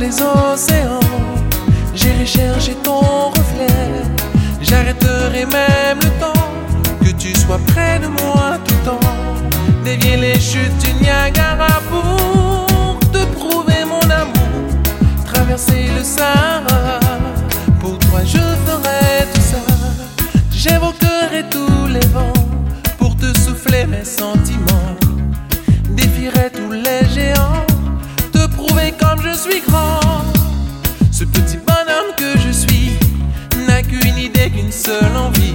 des océans, j'irai chercher ton reflet. J'arrêterai même le temps que tu sois près de moi tout le temps. Dévier les chutes du Niagara pour te prouver mon amour. Traverser le Sahara, je suis grand. Ce petit bonhomme que je suis n'a qu'une idée, qu'une seule envie.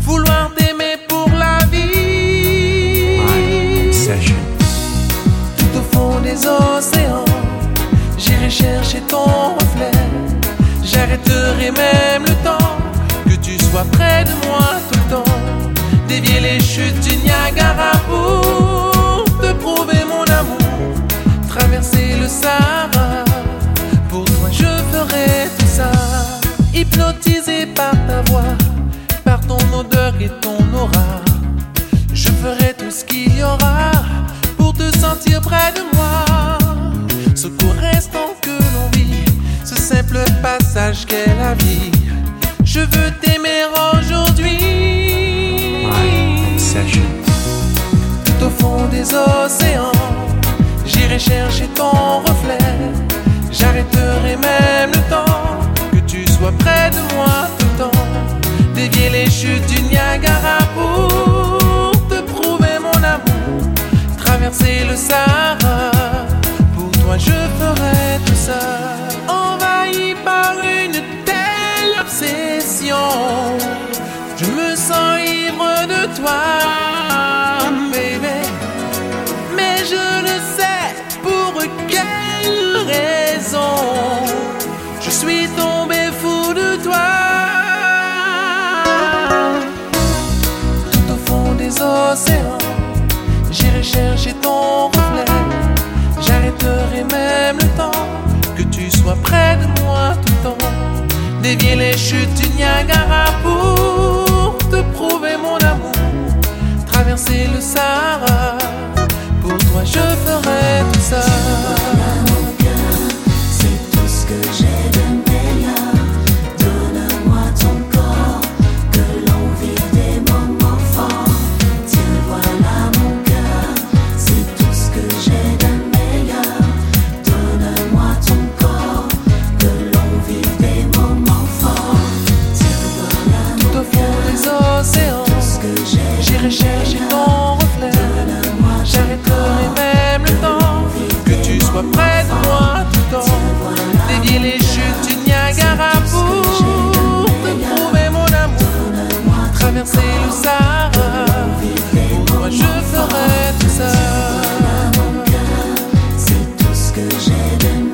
Vouloir t'aimer pour la vie. Tout au fond des océans, j'irai chercher ton reflet. J'arrêterai même le temps que tu sois près de moi tout le temps. Instant que l'on vit, ce simple passage qu'est la vie. Je veux t'aimer aujourd'hui. Tout au fond des océans, j'irai chercher ton reflet. J'arrêterai même le temps que tu sois près de moi tout le temps. Dévier les chutes du Niagara pour te prouver mon amour. Traverser le Sahara, je ferai tout ça. Envahi par une telle obsession, je me sens ivre de toi, bébé. Mais je ne sais pour quelle raison je suis tombé fou de toi. Tout au fond des océans, Dévier les chutes du Niagara pour J'ai ton reflet, j'avais donné même le temps que tu sois près de moi tout le temps. Dévier les chutes du Niagara pour te prouver mon amour, traverser le Sahara. Pour je ferai tout ça. C'est tout ce que j'aime